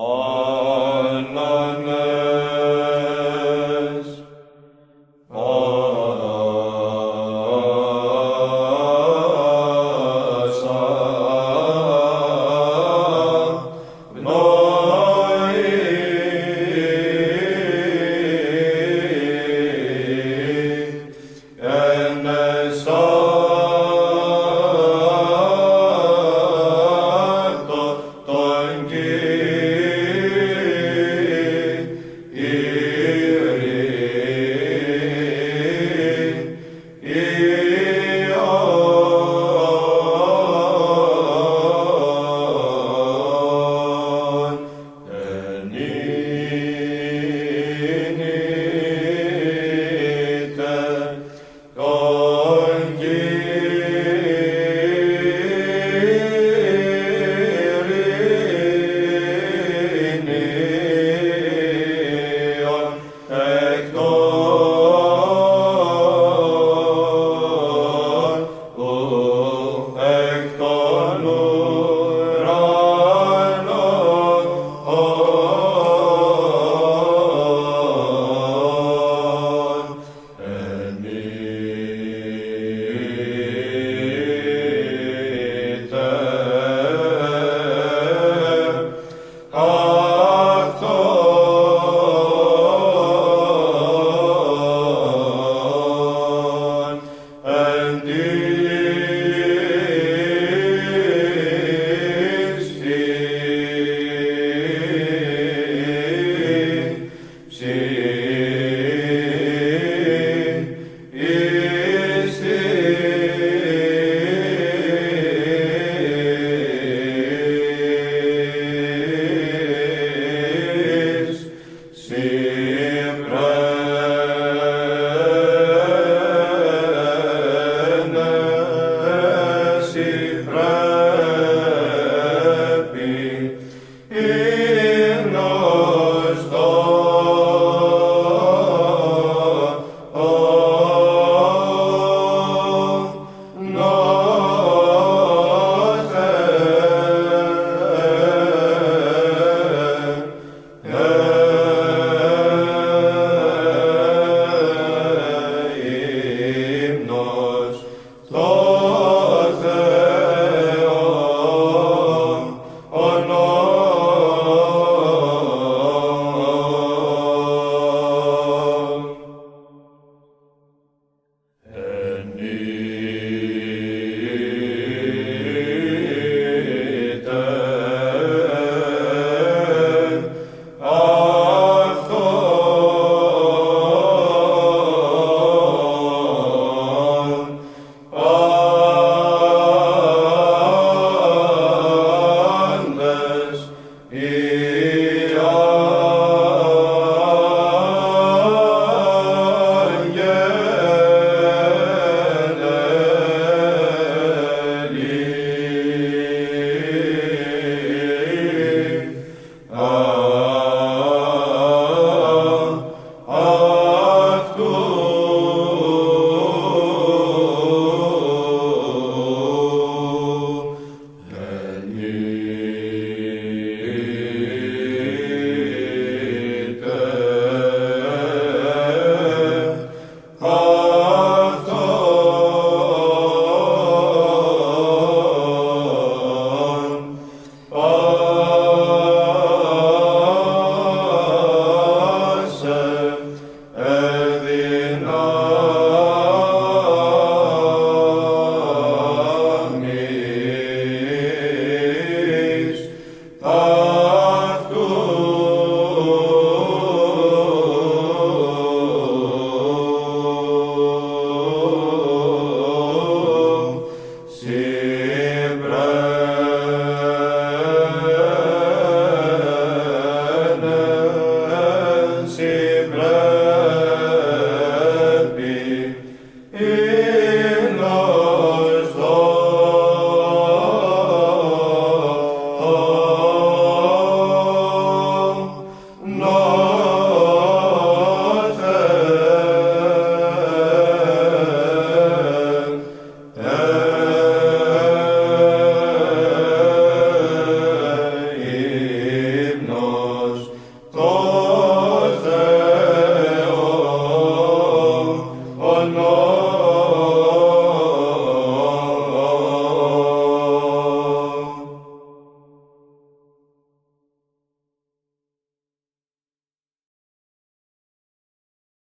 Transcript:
Oh. O